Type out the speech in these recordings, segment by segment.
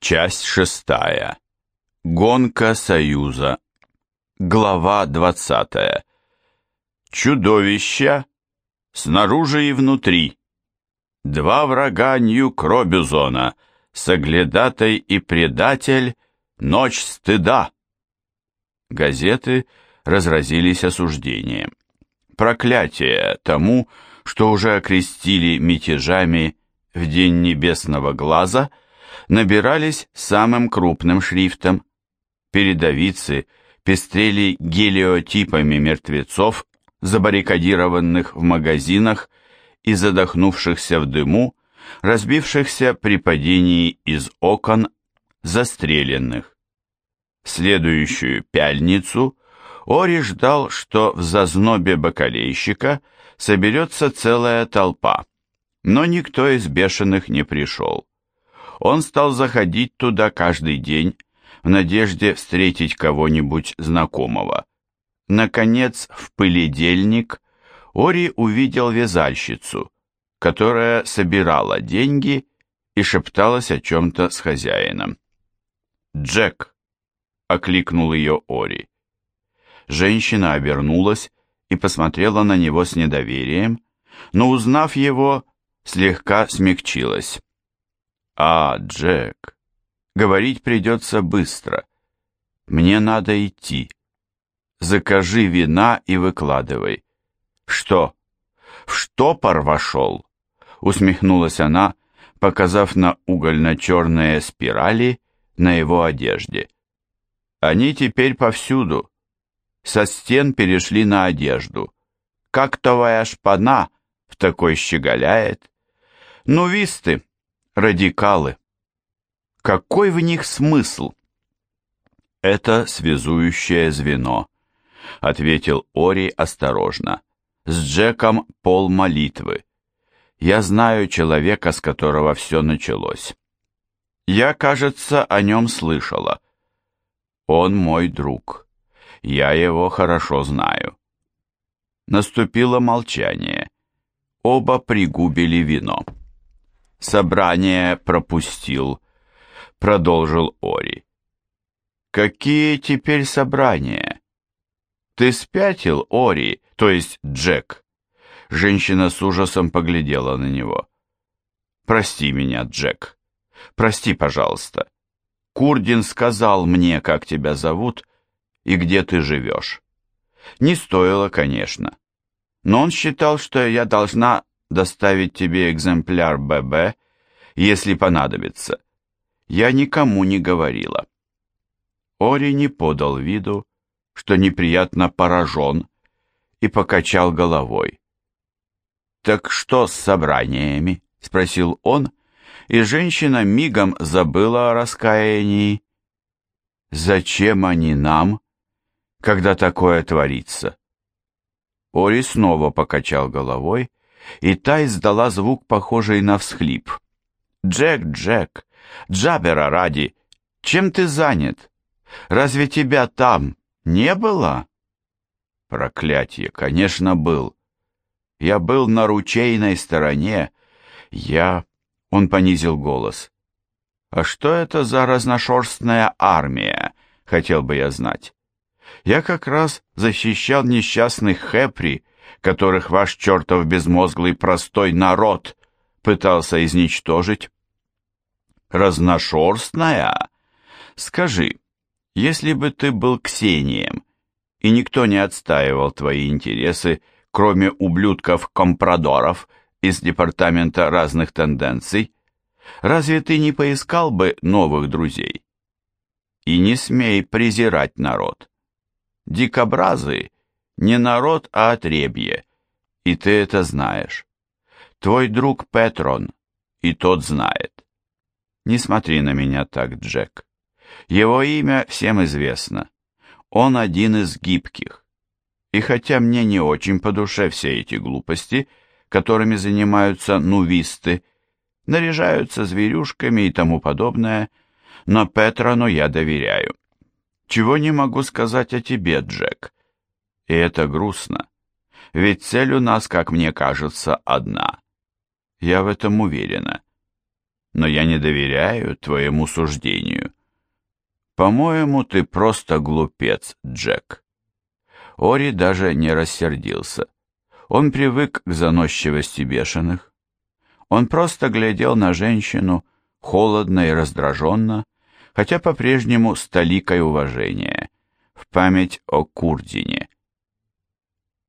Часть шестая. Гонка Союза. Глава двадцатая. Чудовища снаружи и внутри. Два врага Нью-Кробюзона, соглядатай и предатель, ночь стыда. Газеты разразились осуждением. Проклятие тому, что уже окрестили мятежами в день небесного глаза – набирались самым крупным шрифтом. Передовицы пестрели гелиотипами мертвецов, забаррикадированных в магазинах и задохнувшихся в дыму, разбившихся при падении из окон, застреленных. Следующую пяльницу Ори ждал, что в зазнобе бакалейщика соберется целая толпа, но никто из бешеных не пришел он стал заходить туда каждый день в надежде встретить кого-нибудь знакомого. Наконец, в пыледельник Ори увидел вязальщицу, которая собирала деньги и шепталась о чем-то с хозяином. «Джек!» — окликнул ее Ори. Женщина обернулась и посмотрела на него с недоверием, но, узнав его, слегка смягчилась. «А, Джек, говорить придется быстро. Мне надо идти. Закажи вина и выкладывай». «Что? В штопор вошел?» Усмехнулась она, показав на угольно-черные спирали на его одежде. «Они теперь повсюду. Со стен перешли на одежду. Как твоя шпана в такой щеголяет? Ну, висты, радикалы. Какой в них смысл? Это связующее звено, ответил Ори осторожно. С Джеком пол молитвы. Я знаю человека, с которого все началось. Я, кажется, о нем слышала. Он мой друг. Я его хорошо знаю. Наступило молчание. Оба пригубили вино. Собрание пропустил, продолжил Ори. Какие теперь собрания? Ты спятил, Ори, то есть Джек? Женщина с ужасом поглядела на него. Прости меня, Джек. Прости, пожалуйста. Курдин сказал мне, как тебя зовут и где ты живешь. Не стоило, конечно. Но он считал, что я должна доставить тебе экземпляр ББ, если понадобится. Я никому не говорила. Ори не подал виду, что неприятно поражен, и покачал головой. «Так что с собраниями?» — спросил он, и женщина мигом забыла о раскаянии. «Зачем они нам, когда такое творится?» Ори снова покачал головой, и та издала звук, похожий на всхлип. «Джек, Джек, Джабера ради, чем ты занят? Разве тебя там не было?» Проклятие, конечно, был. Я был на ручейной стороне. Я... Он понизил голос. «А что это за разношерстная армия?» — хотел бы я знать. «Я как раз защищал несчастных Хэпри, которых ваш чертов безмозглый простой народ пытался изничтожить? Разношерстная? Скажи, если бы ты был Ксением, и никто не отстаивал твои интересы, кроме ублюдков-компрадоров из департамента разных тенденций, разве ты не поискал бы новых друзей? И не смей презирать народ. Дикобразы не народ, а отребье, и ты это знаешь. Твой друг Петрон, и тот знает. Не смотри на меня так, Джек. Его имя всем известно. Он один из гибких. И хотя мне не очень по душе все эти глупости, которыми занимаются нувисты, наряжаются зверюшками и тому подобное, но Петрону я доверяю. Чего не могу сказать о тебе, Джек. И это грустно. Ведь цель у нас, как мне кажется, одна. Я в этом уверена. но я не доверяю твоему суждению. По-моему, ты просто глупец, Джек. Ори даже не рассердился. Он привык к заносчивости бешеных. Он просто глядел на женщину холодно и раздраженно, хотя по-прежнему с толикой уважения, в память о Курдине.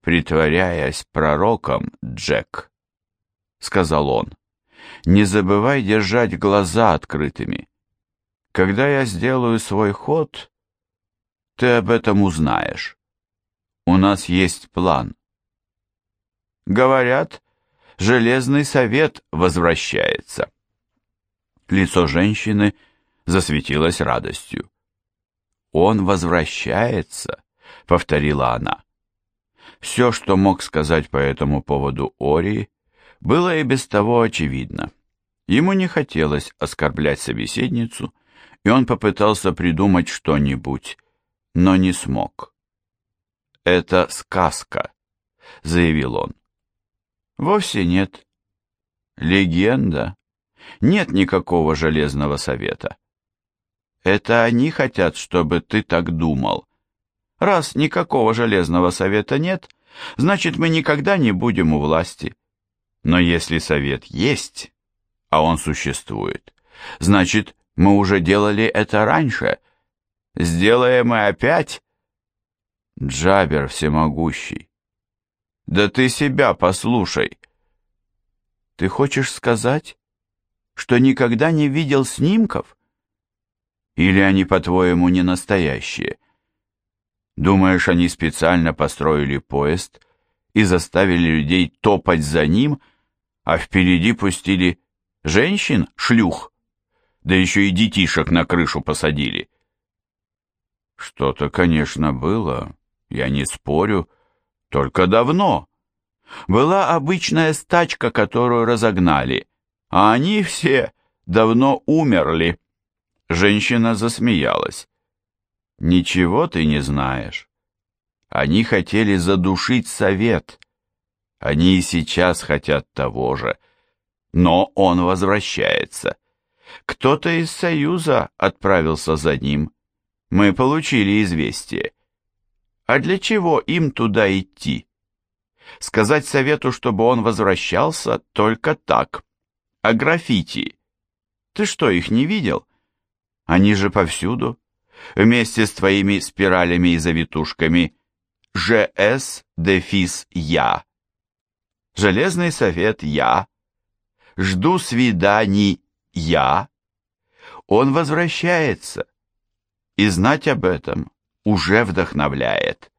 «Притворяясь пророком, Джек», — сказал он, — «не забывай держать глаза открытыми. Когда я сделаю свой ход, ты об этом узнаешь. У нас есть план». Говорят, Железный Совет возвращается. Лицо женщины засветилось радостью. «Он возвращается», — повторила она. Все, что мог сказать по этому поводу Ори, было и без того очевидно. Ему не хотелось оскорблять собеседницу, и он попытался придумать что-нибудь, но не смог. «Это сказка», — заявил он. Вовсе нет. Легенда. Нет никакого железного совета. Это они хотят, чтобы ты так думал. Раз никакого железного совета нет, значит, мы никогда не будем у власти. Но если совет есть, а он существует, значит, мы уже делали это раньше. Сделаем и опять. Джабер всемогущий. Да ты себя послушай. Ты хочешь сказать, что никогда не видел снимков? Или они, по-твоему, не настоящие? Думаешь, они специально построили поезд и заставили людей топать за ним, а впереди пустили женщин, шлюх, да еще и детишек на крышу посадили? Что-то, конечно, было, я не спорю, только давно. Была обычная стачка, которую разогнали, а они все давно умерли. Женщина засмеялась. Ничего ты не знаешь. Они хотели задушить совет. Они и сейчас хотят того же. Но он возвращается. Кто-то из Союза отправился за ним. Мы получили известие. А для чего им туда идти? Сказать совету, чтобы он возвращался, только так. А граффити? Ты что, их не видел? Они же повсюду. Вместе с твоими спиралями и завитушками. ЖС, дефис, я. Железный совет, я. Жду свиданий, я. Он возвращается. И знать об этом уже вдохновляет.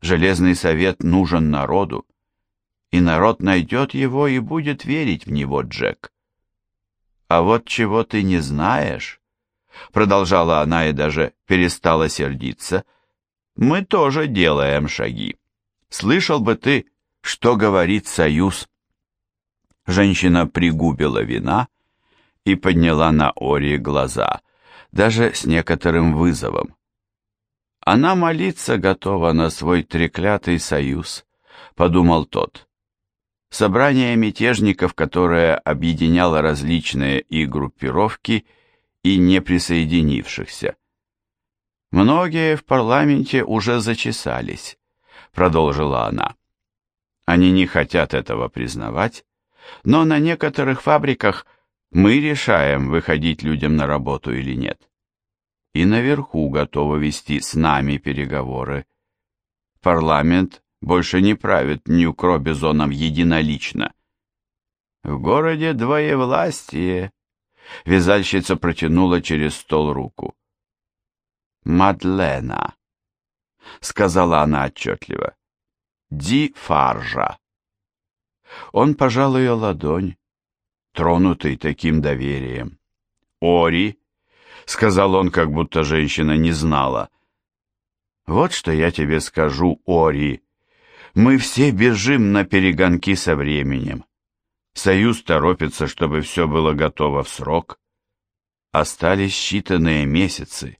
Железный совет нужен народу, и народ найдет его и будет верить в него, Джек. А вот чего ты не знаешь, продолжала она и даже перестала сердиться, мы тоже делаем шаги. Слышал бы ты, что говорит Союз. Женщина пригубила вина и подняла на Ори глаза, даже с некоторым вызовом. Она молиться готова на свой треклятый союз, подумал тот. Собрание мятежников, которое объединяло различные и группировки, и не присоединившихся. Многие в парламенте уже зачесались, продолжила она. Они не хотят этого признавать, но на некоторых фабриках мы решаем, выходить людям на работу или нет и наверху готова вести с нами переговоры. Парламент больше не правит Нью-Кробизоном единолично. В городе двоевластие. Вязальщица протянула через стол руку. «Мадлена», — сказала она отчетливо, — «ди фаржа». Он пожал ее ладонь, тронутый таким доверием. «Ори», — сказал он, как будто женщина не знала. «Вот что я тебе скажу, Ори. Мы все бежим на перегонки со временем. Союз торопится, чтобы все было готово в срок. Остались считанные месяцы,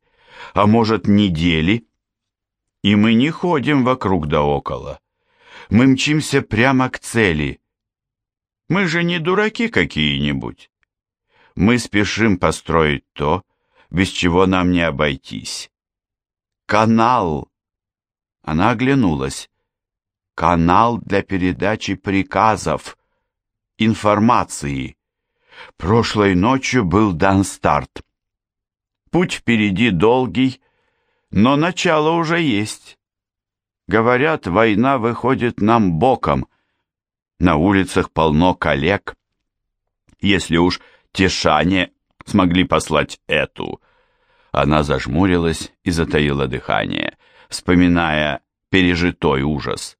а может, недели, и мы не ходим вокруг да около. Мы мчимся прямо к цели. Мы же не дураки какие-нибудь. Мы спешим построить то, без чего нам не обойтись. Канал. Она оглянулась. Канал для передачи приказов, информации. Прошлой ночью был дан старт. Путь впереди долгий, но начало уже есть. Говорят, война выходит нам боком. На улицах полно коллег. Если уж Тишане смогли послать эту. Она зажмурилась и затаила дыхание, вспоминая пережитой ужас.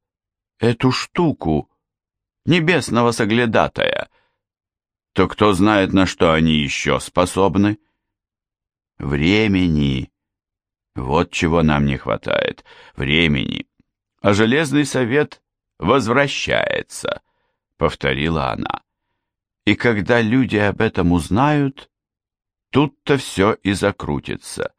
Эту штуку, небесного соглядатая. То кто знает, на что они еще способны? Времени. Вот чего нам не хватает. Времени. А Железный Совет возвращается, повторила она. И когда люди об этом узнают, тут-то все и закрутится.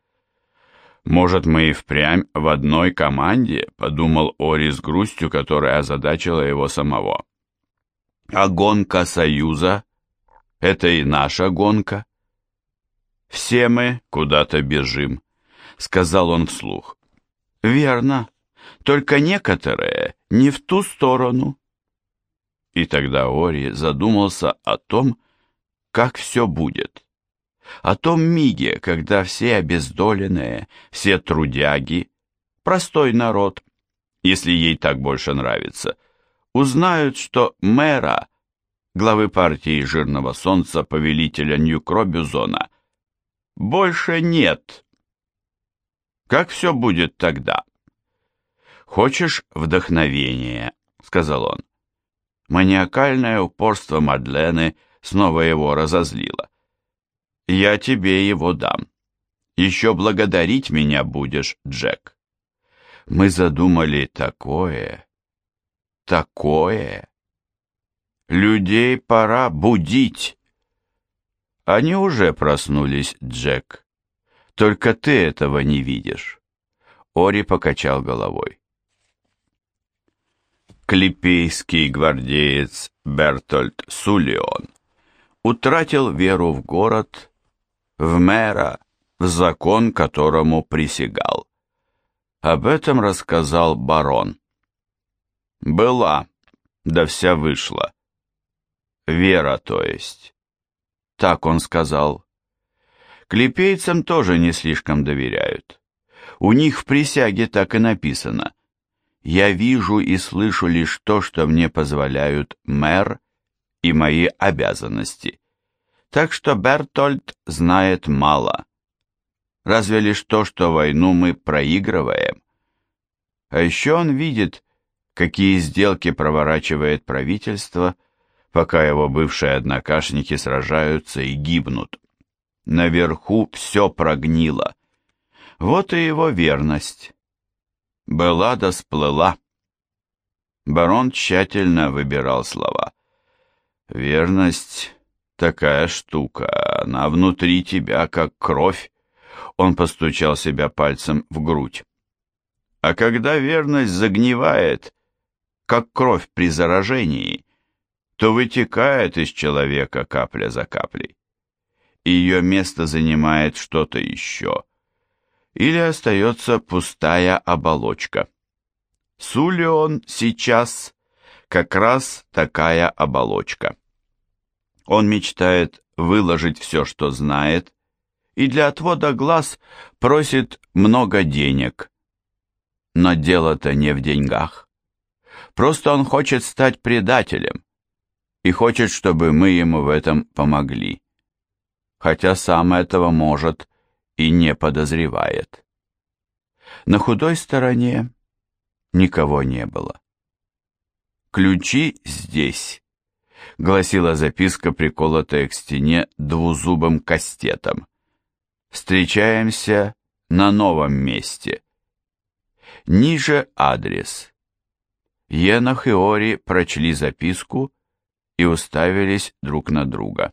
«Может, мы и впрямь в одной команде?» — подумал Ори с грустью, которая озадачила его самого. «А гонка Союза — это и наша гонка?» «Все мы куда-то бежим», — сказал он вслух. «Верно, только некоторые не в ту сторону». И тогда Ори задумался о том, как все будет. О том миге, когда все обездоленные, все трудяги, простой народ, если ей так больше нравится, узнают, что мэра, главы партии Жирного Солнца, повелителя Нью-Кробюзона, больше нет. Как все будет тогда? «Хочешь вдохновения?» — сказал он. Маниакальное упорство Мадлены снова его разозлило. «Я тебе его дам. Еще благодарить меня будешь, Джек». Мы задумали такое, такое. Людей пора будить. Они уже проснулись, Джек. Только ты этого не видишь. Ори покачал головой. Клипейский гвардеец Бертольд Сулион утратил веру в город, в мэра, в закон, которому присягал. Об этом рассказал барон. Была, да вся вышла. Вера, то есть. Так он сказал. Клепейцам тоже не слишком доверяют. У них в присяге так и написано – я вижу и слышу лишь то, что мне позволяют мэр и мои обязанности. Так что Бертольд знает мало. Разве лишь то, что войну мы проигрываем. А еще он видит, какие сделки проворачивает правительство, пока его бывшие однокашники сражаются и гибнут. Наверху все прогнило. Вот и его верность. Была да сплыла. Барон тщательно выбирал слова. Верность — такая штука, она внутри тебя, как кровь. Он постучал себя пальцем в грудь. А когда верность загнивает, как кровь при заражении, то вытекает из человека капля за каплей. Ее место занимает что-то еще — или остается пустая оболочка. Сулион сейчас как раз такая оболочка. Он мечтает выложить все, что знает, и для отвода глаз просит много денег. Но дело-то не в деньгах. Просто он хочет стать предателем и хочет, чтобы мы ему в этом помогли. Хотя сам этого может и не подозревает. На худой стороне никого не было. «Ключи здесь», — гласила записка, приколотая к стене двузубым кастетом. «Встречаемся на новом месте». Ниже адрес. Енох и Ори прочли записку и уставились друг на друга.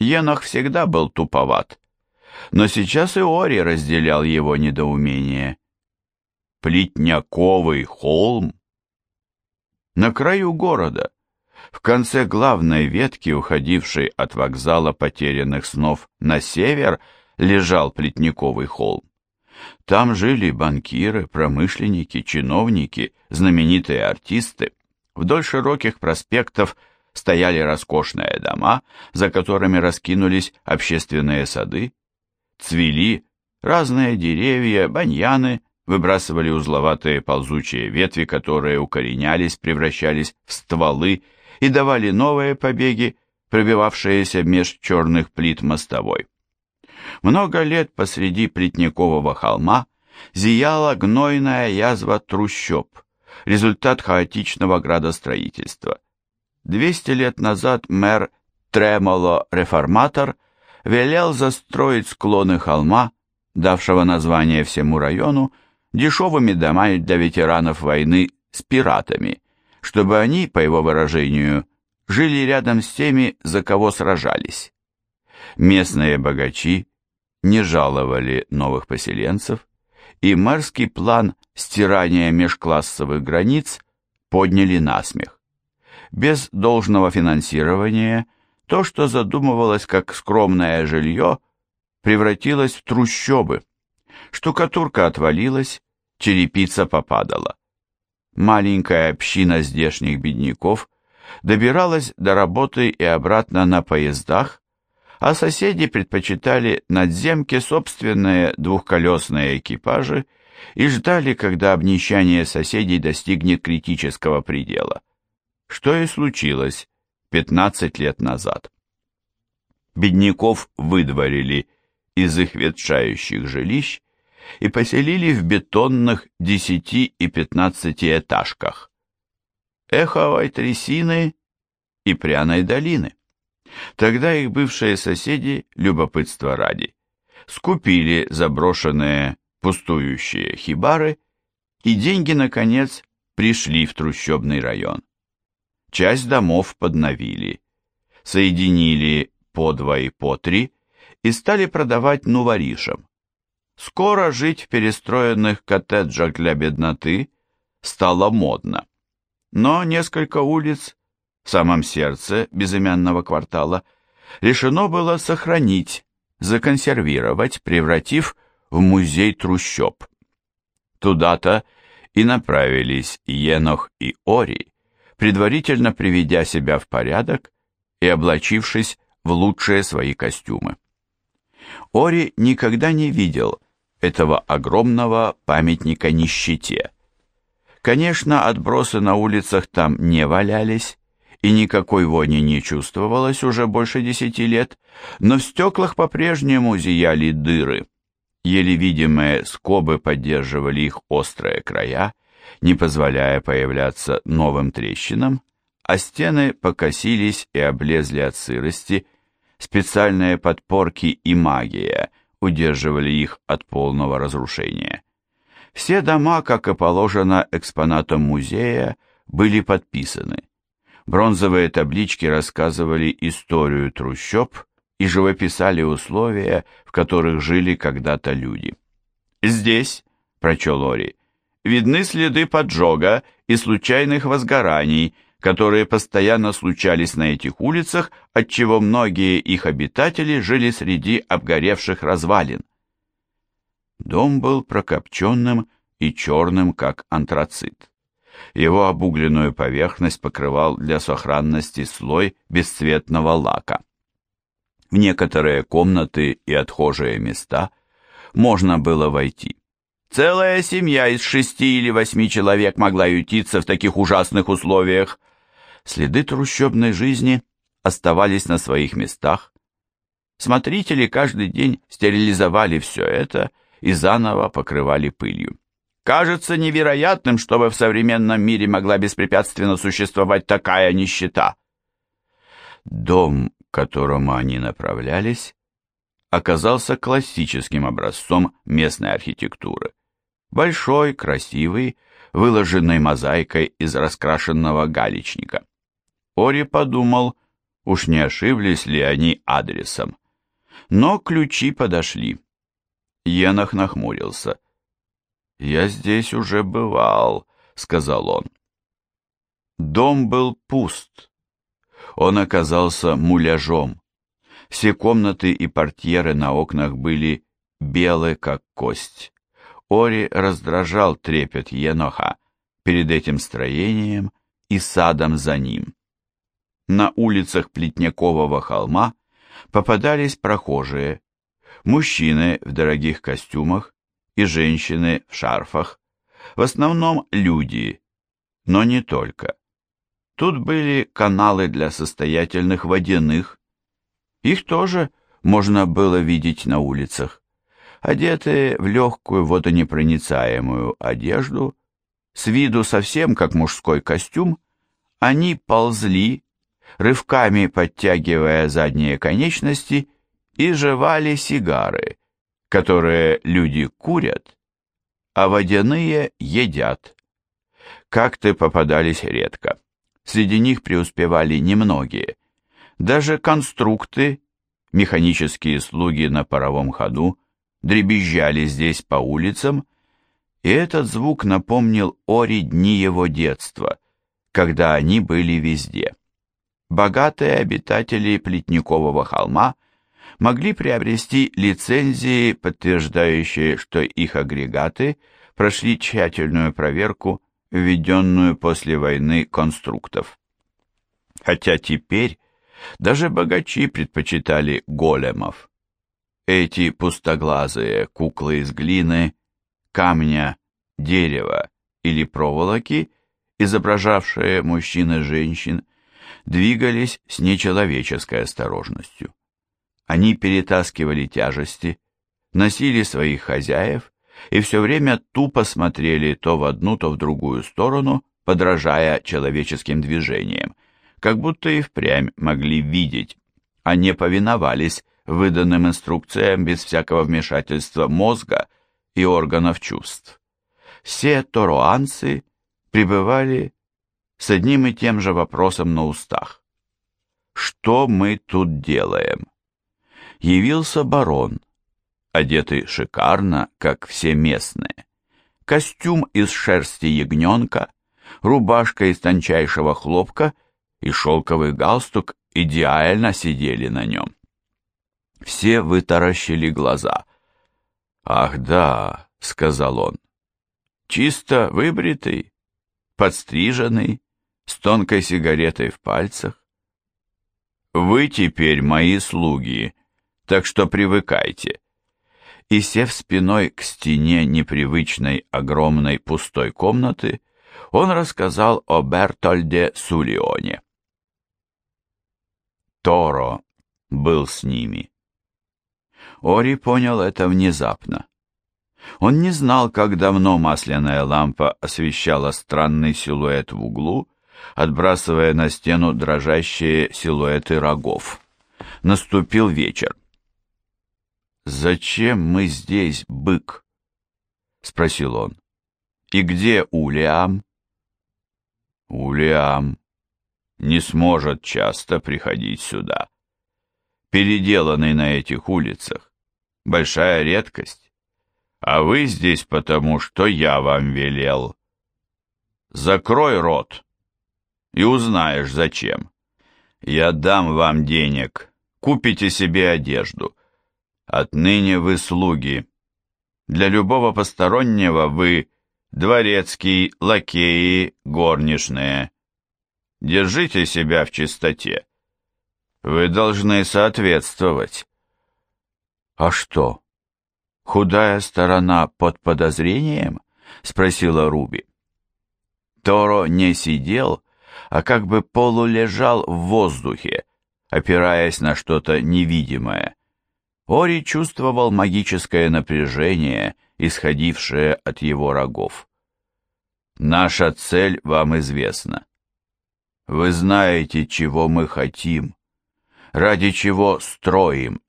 Енох всегда был туповат, но сейчас и Ори разделял его недоумение. Плетняковый холм? На краю города, В конце главной ветки, уходившей от вокзала потерянных снов на север, лежал Плетниковый холм. Там жили банкиры, промышленники, чиновники, знаменитые артисты. Вдоль широких проспектов стояли роскошные дома, за которыми раскинулись общественные сады. Цвели разные деревья, баньяны, выбрасывали узловатые ползучие ветви, которые укоренялись, превращались в стволы и давали новые побеги, пробивавшиеся меж черных плит мостовой. Много лет посреди Плетникового холма зияла гнойная язва трущоб, результат хаотичного градостроительства. Двести лет назад мэр Тремоло-реформатор велел застроить склоны холма, давшего название всему району, дешевыми домами для ветеранов войны с пиратами, чтобы они, по его выражению, жили рядом с теми, за кого сражались. Местные богачи не жаловали новых поселенцев, и мэрский план стирания межклассовых границ подняли на смех. Без должного финансирования то, что задумывалось как скромное жилье, превратилось в трущобы. Штукатурка отвалилась, черепица попадала. Маленькая община здешних бедняков добиралась до работы и обратно на поездах, а соседи предпочитали надземки собственные двухколесные экипажи и ждали, когда обнищание соседей достигнет критического предела. Что и случилось 15 лет назад. Бедняков выдворили из их ветшающих жилищ и поселили в бетонных 10 и 15 этажках. Эховой трясины и пряной долины. Тогда их бывшие соседи, любопытство ради, скупили заброшенные пустующие хибары, и деньги, наконец, пришли в трущобный район. Часть домов подновили, соединили по два и по три и стали продавать нуворишам. Скоро жить в перестроенных коттеджах для бедноты стало модно. Но несколько улиц в самом сердце безымянного квартала, решено было сохранить, законсервировать, превратив в музей трущоб. Туда-то и направились Енох и Ори, предварительно приведя себя в порядок и облачившись в лучшие свои костюмы. Ори никогда не видел этого огромного памятника нищете. Конечно, отбросы на улицах там не валялись, и никакой вони не чувствовалось уже больше десяти лет, но в стеклах по-прежнему зияли дыры. Еле видимые скобы поддерживали их острые края, не позволяя появляться новым трещинам, а стены покосились и облезли от сырости, специальные подпорки и магия удерживали их от полного разрушения. Все дома, как и положено экспонатам музея, были подписаны. Бронзовые таблички рассказывали историю трущоб и живописали условия, в которых жили когда-то люди. «Здесь», — прочел Ори, — «видны следы поджога и случайных возгораний, которые постоянно случались на этих улицах, отчего многие их обитатели жили среди обгоревших развалин. Дом был прокопченным и черным, как антрацит. Его обугленную поверхность покрывал для сохранности слой бесцветного лака. В некоторые комнаты и отхожие места можно было войти. Целая семья из шести или восьми человек могла ютиться в таких ужасных условиях. Следы трущобной жизни оставались на своих местах. Смотрители каждый день стерилизовали все это и заново покрывали пылью. Кажется невероятным, чтобы в современном мире могла беспрепятственно существовать такая нищета. Дом, к которому они направлялись, оказался классическим образцом местной архитектуры. Большой, красивый, выложенный мозаикой из раскрашенного галечника. Ори подумал, уж не ошиблись ли они адресом. Но ключи подошли. Енах нахмурился. «Я здесь уже бывал», — сказал он. Дом был пуст, он оказался муляжом. Все комнаты и портьеры на окнах были белы, как кость. Ори раздражал трепет Еноха перед этим строением и садом за ним. На улицах Плетнякового холма попадались прохожие, мужчины в дорогих костюмах и женщины в шарфах, в основном люди, но не только. Тут были каналы для состоятельных водяных, их тоже можно было видеть на улицах. Одетые в легкую водонепроницаемую одежду, с виду совсем как мужской костюм, они ползли, рывками подтягивая задние конечности, и жевали сигары, которые люди курят, а водяные едят. Как-то попадались редко. Среди них преуспевали немногие. Даже конструкты, механические слуги на паровом ходу, дребезжали здесь по улицам, и этот звук напомнил Ори дни его детства, когда они были везде. Богатые обитатели Плетникового холма могли приобрести лицензии, подтверждающие, что их агрегаты прошли тщательную проверку, введенную после войны конструктов. Хотя теперь даже богачи предпочитали големов. Эти пустоглазые куклы из глины, камня, дерева или проволоки, изображавшие мужчин и женщин, двигались с нечеловеческой осторожностью. Они перетаскивали тяжести, носили своих хозяев и все время тупо смотрели то в одну, то в другую сторону, подражая человеческим движениям, как будто и впрямь могли видеть, а не повиновались выданным инструкциям без всякого вмешательства мозга и органов чувств. Все торуанцы пребывали с одним и тем же вопросом на устах. Что мы тут делаем? Явился барон, одетый шикарно, как все местные. Костюм из шерсти ягненка, рубашка из тончайшего хлопка и шелковый галстук идеально сидели на нем. Все вытаращили глаза. «Ах да», — сказал он, — «чисто выбритый, подстриженный, с тонкой сигаретой в пальцах. Вы теперь мои слуги, так что привыкайте. И сев спиной к стене непривычной огромной пустой комнаты, он рассказал о Бертольде Сулионе. Торо был с ними. Ори понял это внезапно. Он не знал, как давно масляная лампа освещала странный силуэт в углу, отбрасывая на стену дрожащие силуэты рогов. Наступил вечер. «Зачем мы здесь, бык?» — спросил он. «И где Улиам?» «Улиам не сможет часто приходить сюда. Переделанный на этих улицах. Большая редкость. А вы здесь потому, что я вам велел. Закрой рот и узнаешь, зачем. Я дам вам денег, купите себе одежду. Отныне вы слуги. Для любого постороннего вы дворецкий, лакеи, горничные. Держите себя в чистоте. Вы должны соответствовать. А что? Худая сторона под подозрением? Спросила Руби. Торо не сидел, а как бы полулежал в воздухе, опираясь на что-то невидимое. Ори чувствовал магическое напряжение, исходившее от его рогов. «Наша цель вам известна. Вы знаете, чего мы хотим, ради чего строим».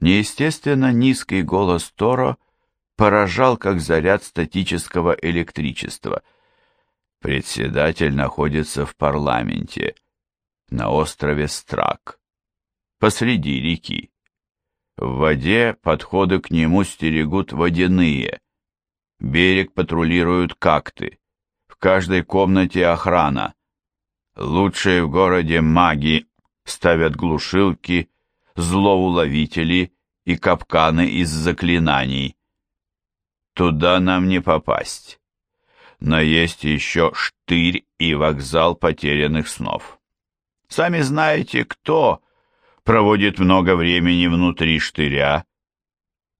Неестественно низкий голос Торо поражал, как заряд статического электричества – Председатель находится в парламенте, на острове Страк, посреди реки. В воде подходы к нему стерегут водяные. Берег патрулируют какты. В каждой комнате охрана. Лучшие в городе маги ставят глушилки, злоуловители и капканы из заклинаний. Туда нам не попасть. Но есть еще штырь и вокзал потерянных снов. Сами знаете, кто проводит много времени внутри штыря,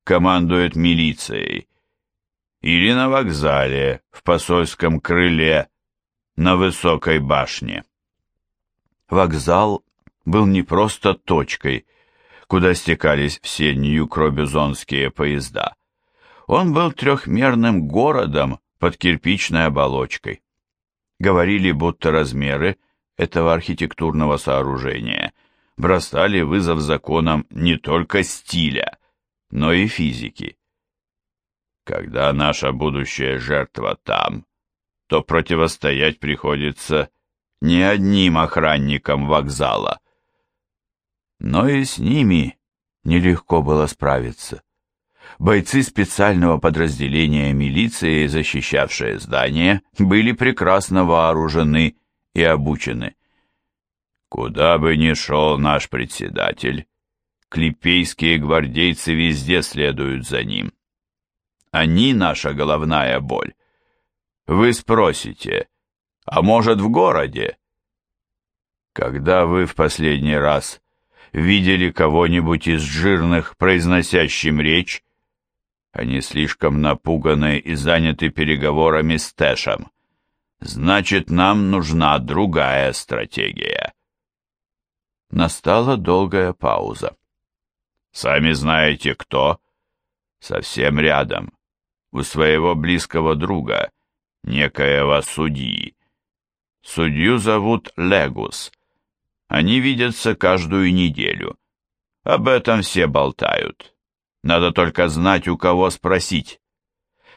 командует милицией, или на вокзале, в посольском крыле, на высокой башне. Вокзал был не просто точкой, куда стекались все нью-кробюзонские поезда. Он был трехмерным городом под кирпичной оболочкой. Говорили, будто размеры этого архитектурного сооружения бросали вызов законам не только стиля, но и физики. Когда наша будущая жертва там, то противостоять приходится не одним охранникам вокзала. Но и с ними нелегко было справиться. Бойцы специального подразделения милиции, защищавшие здание, были прекрасно вооружены и обучены. Куда бы ни шел наш председатель, клепейские гвардейцы везде следуют за ним. Они наша головная боль. Вы спросите, а может в городе? Когда вы в последний раз видели кого-нибудь из жирных, произносящим речь, они слишком напуганы и заняты переговорами с Тэшем. Значит, нам нужна другая стратегия. Настала долгая пауза. Сами знаете, кто? Совсем рядом, у своего близкого друга, некоего судьи. Судью зовут Легус. Они видятся каждую неделю. Об этом все болтают. Надо только знать, у кого спросить.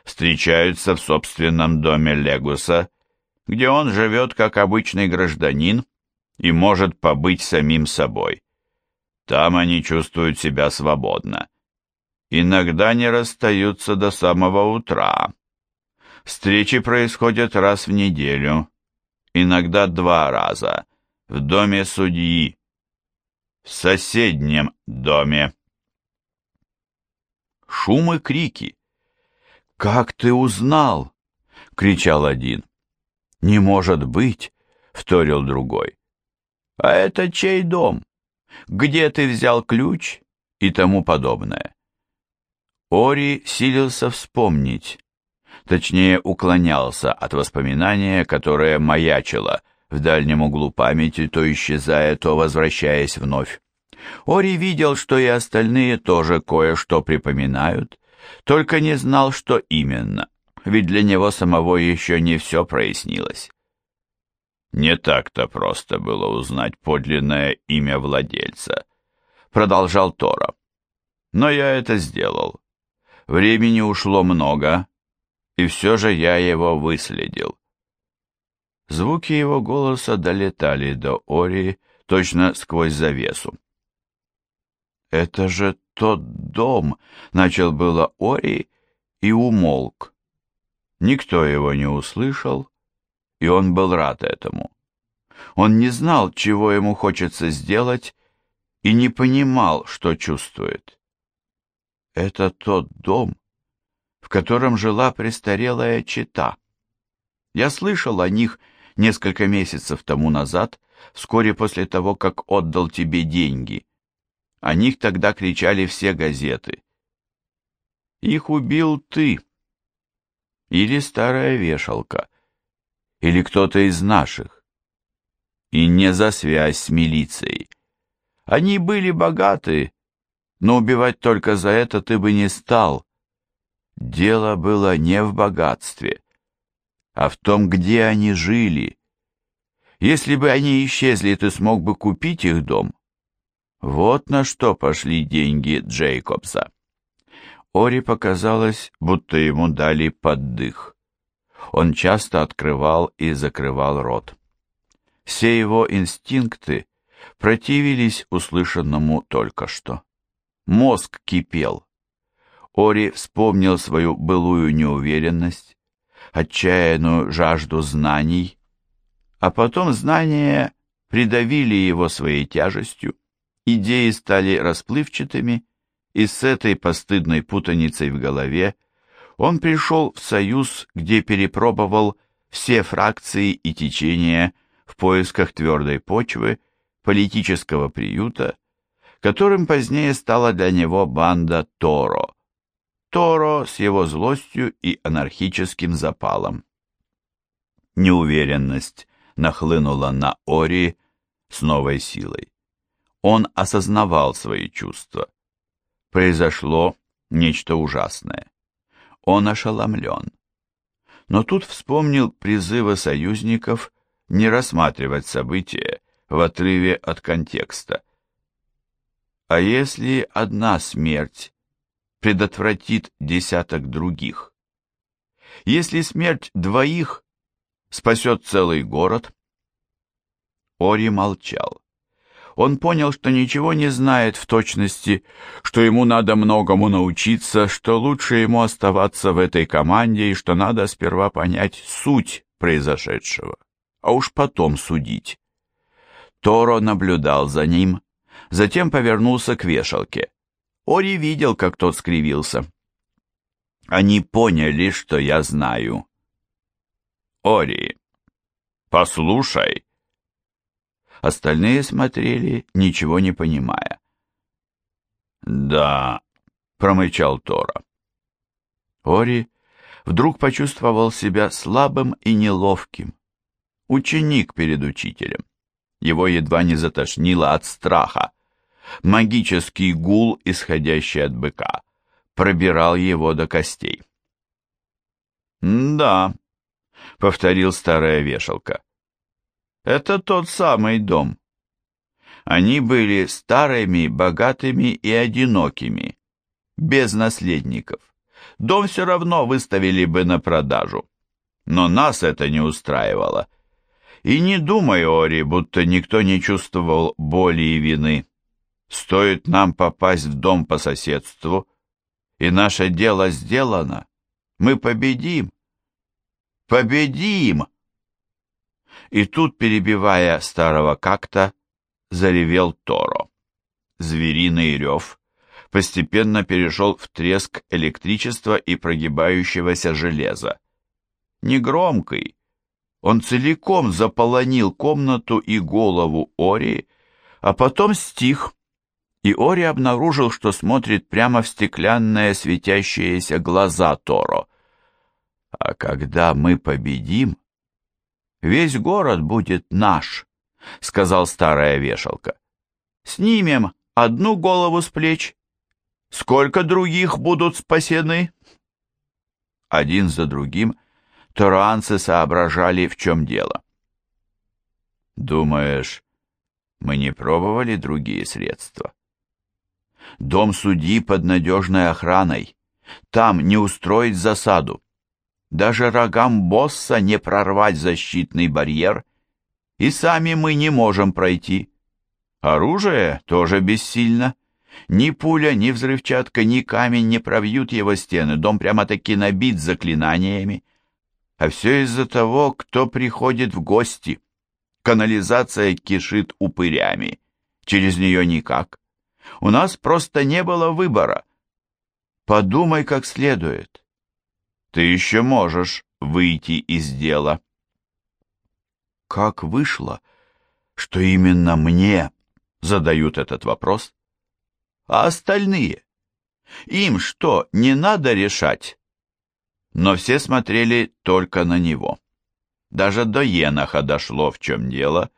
Встречаются в собственном доме Легуса, где он живет как обычный гражданин и может побыть самим собой. Там они чувствуют себя свободно. Иногда не расстаются до самого утра. Встречи происходят раз в неделю, иногда два раза, в доме судьи, в соседнем доме. Шум и крики. «Как ты узнал?» — кричал один. «Не может быть!» — вторил другой. «А это чей дом? Где ты взял ключ?» и тому подобное. Ори силился вспомнить, точнее уклонялся от воспоминания, которое маячило в дальнем углу памяти, то исчезая, то возвращаясь вновь. Ори видел, что и остальные тоже кое-что припоминают, только не знал, что именно ведь для него самого еще не все прояснилось. Не так-то просто было узнать подлинное имя владельца, продолжал Тора. Но я это сделал. Времени ушло много, и все же я его выследил. Звуки его голоса долетали до Ори точно сквозь завесу. «Это же тот дом!» — начал было Ори и умолк. Никто его не услышал, и он был рад этому. Он не знал, чего ему хочется сделать, и не понимал, что чувствует. Это тот дом, в котором жила престарелая чита. Я слышал о них несколько месяцев тому назад, вскоре после того, как отдал тебе деньги. О них тогда кричали все газеты. Их убил ты или старая вешалка, или кто-то из наших. И не за связь с милицией. Они были богаты, но убивать только за это ты бы не стал. Дело было не в богатстве, а в том, где они жили. Если бы они исчезли, ты смог бы купить их дом. Вот на что пошли деньги Джейкобса. Ори показалось, будто ему дали поддых. Он часто открывал и закрывал рот. Все его инстинкты противились услышанному только что. Мозг кипел. Ори вспомнил свою былую неуверенность, отчаянную жажду знаний, А потом знания придавили его своей тяжестью, идеи стали расплывчатыми, и с этой постыдной путаницей в голове он пришел в союз, где перепробовал все фракции и течения в поисках твердой почвы, политического приюта, которым позднее стала для него банда Торо. Торо с его злостью и анархическим запалом. Неуверенность нахлынула на Ори с новой силой. Он осознавал свои чувства. Произошло нечто ужасное. Он ошеломлен. Но тут вспомнил призывы союзников не рассматривать события в отрыве от контекста. А если одна смерть предотвратит десяток других? Если смерть двоих спасет целый город? Ори молчал. Он понял, что ничего не знает в точности, что ему надо многому научиться, что лучше ему оставаться в этой команде и что надо сперва понять суть произошедшего, а уж потом судить. Торо наблюдал за ним, затем повернулся к вешалке. Ори видел, как тот скривился. Они поняли, что я знаю. Ори, послушай. Остальные смотрели, ничего не понимая. «Да», — промычал Тора. Ори вдруг почувствовал себя слабым и неловким. Ученик перед учителем. Его едва не затошнило от страха. Магический гул, исходящий от быка, пробирал его до костей. «Да», — повторил старая вешалка. «Это тот самый дом». Они были старыми, богатыми и одинокими, без наследников. Дом все равно выставили бы на продажу. Но нас это не устраивало. И не думай, Ори, будто никто не чувствовал боли и вины. Стоит нам попасть в дом по соседству, и наше дело сделано. Мы победим. Победим! И тут, перебивая старого как-то, заревел Торо. Звериный рев постепенно перешел в треск электричества и прогибающегося железа. Негромкий, он целиком заполонил комнату и голову Ори, а потом стих, и Ори обнаружил, что смотрит прямо в стеклянные светящиеся глаза Торо. А когда мы победим, весь город будет наш, сказал старая вешалка. Снимем одну голову с плеч. Сколько других будут спасены? Один за другим торуанцы соображали, в чем дело. Думаешь, мы не пробовали другие средства? Дом судьи под надежной охраной. Там не устроить засаду. Даже рогам босса не прорвать защитный барьер, и сами мы не можем пройти. Оружие тоже бессильно. Ни пуля, ни взрывчатка, ни камень не пробьют его стены, дом прямо-таки набит заклинаниями. А все из-за того, кто приходит в гости. Канализация кишит упырями, через нее никак. У нас просто не было выбора. Подумай как следует ты еще можешь выйти из дела. Как вышло, что именно мне задают этот вопрос? А остальные? Им что, не надо решать? Но все смотрели только на него. Даже до Еноха дошло, в чем дело,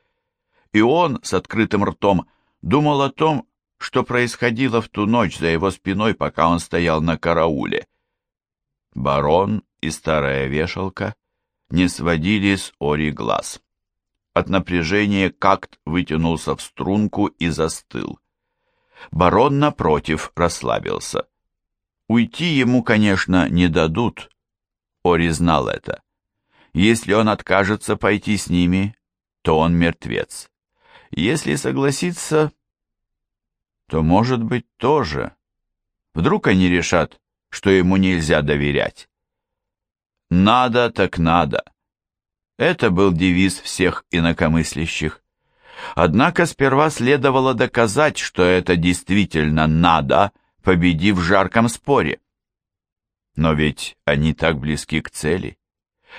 и он с открытым ртом думал о том, что происходило в ту ночь за его спиной, пока он стоял на карауле. Барон и старая вешалка не сводили с Ори глаз. От напряжения какт вытянулся в струнку и застыл. Барон, напротив, расслабился. Уйти ему, конечно, не дадут. Ори знал это. Если он откажется пойти с ними, то он мертвец. Если согласится, то, может быть, тоже. Вдруг они решат, что ему нельзя доверять. Надо так надо. Это был девиз всех инакомыслящих. Однако сперва следовало доказать, что это действительно надо, победив в жарком споре. Но ведь они так близки к цели.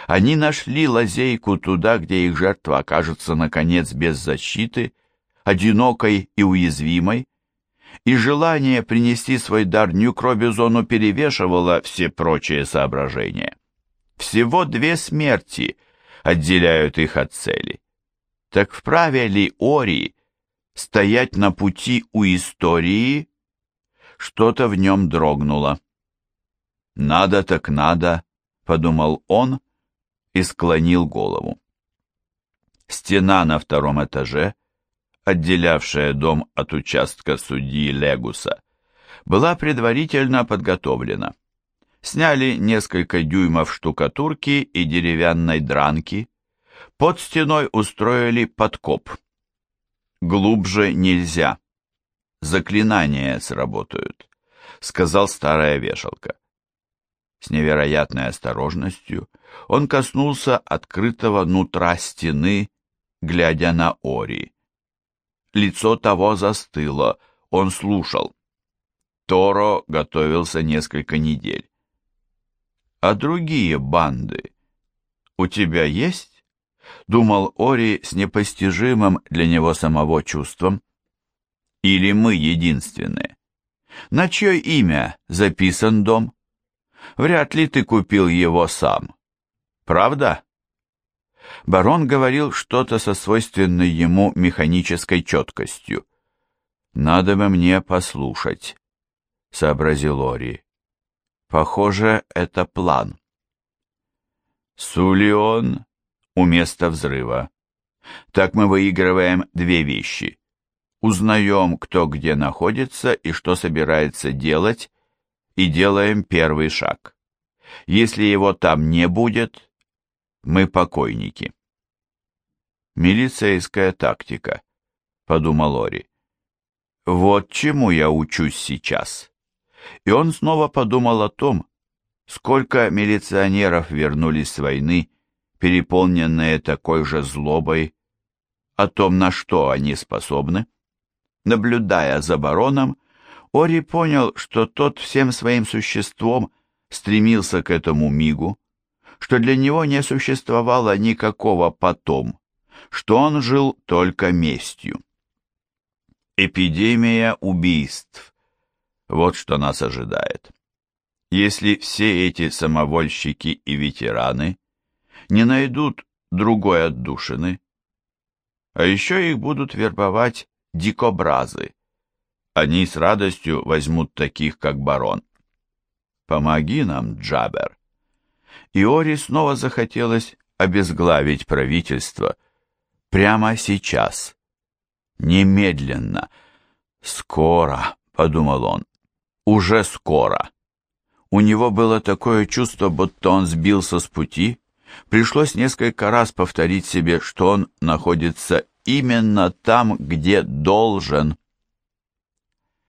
Они нашли лазейку туда, где их жертва окажется, наконец, без защиты, одинокой и уязвимой, и желание принести свой дар Нью-Кробизону перевешивало все прочие соображения. Всего две смерти отделяют их от цели. Так вправе ли Ори стоять на пути у истории? Что-то в нем дрогнуло. «Надо так надо», — подумал он и склонил голову. Стена на втором этаже, отделявшая дом от участка судьи Легуса, была предварительно подготовлена. Сняли несколько дюймов штукатурки и деревянной дранки. Под стеной устроили подкоп. Глубже нельзя. Заклинания сработают, сказал старая вешалка. С невероятной осторожностью он коснулся открытого нутра стены, глядя на Ори. Лицо того застыло, он слушал. Торо готовился несколько недель. «А другие банды у тебя есть?» — думал Ори с непостижимым для него самого чувством. «Или мы единственные? На чье имя записан дом?» Вряд ли ты купил его сам. Правда? Барон говорил что-то со свойственной ему механической четкостью. «Надо бы мне послушать», — сообразил Ори. «Похоже, это план». Сулион у места взрыва. Так мы выигрываем две вещи. Узнаем, кто где находится и что собирается делать, и делаем первый шаг. Если его там не будет, мы покойники. Милицейская тактика, подумал Ори. Вот чему я учусь сейчас. И он снова подумал о том, сколько милиционеров вернулись с войны, переполненные такой же злобой, о том, на что они способны. Наблюдая за бароном, Ори понял, что тот всем своим существом стремился к этому мигу, что для него не существовало никакого потом, что он жил только местью. Эпидемия убийств. Вот что нас ожидает. Если все эти самовольщики и ветераны не найдут другой отдушины, а еще их будут вербовать дикобразы, они с радостью возьмут таких, как барон. Помоги нам, Джабер. Иори снова захотелось обезглавить правительство. Прямо сейчас. Немедленно. Скоро, подумал он. Уже скоро. У него было такое чувство, будто он сбился с пути. Пришлось несколько раз повторить себе, что он находится именно там, где должен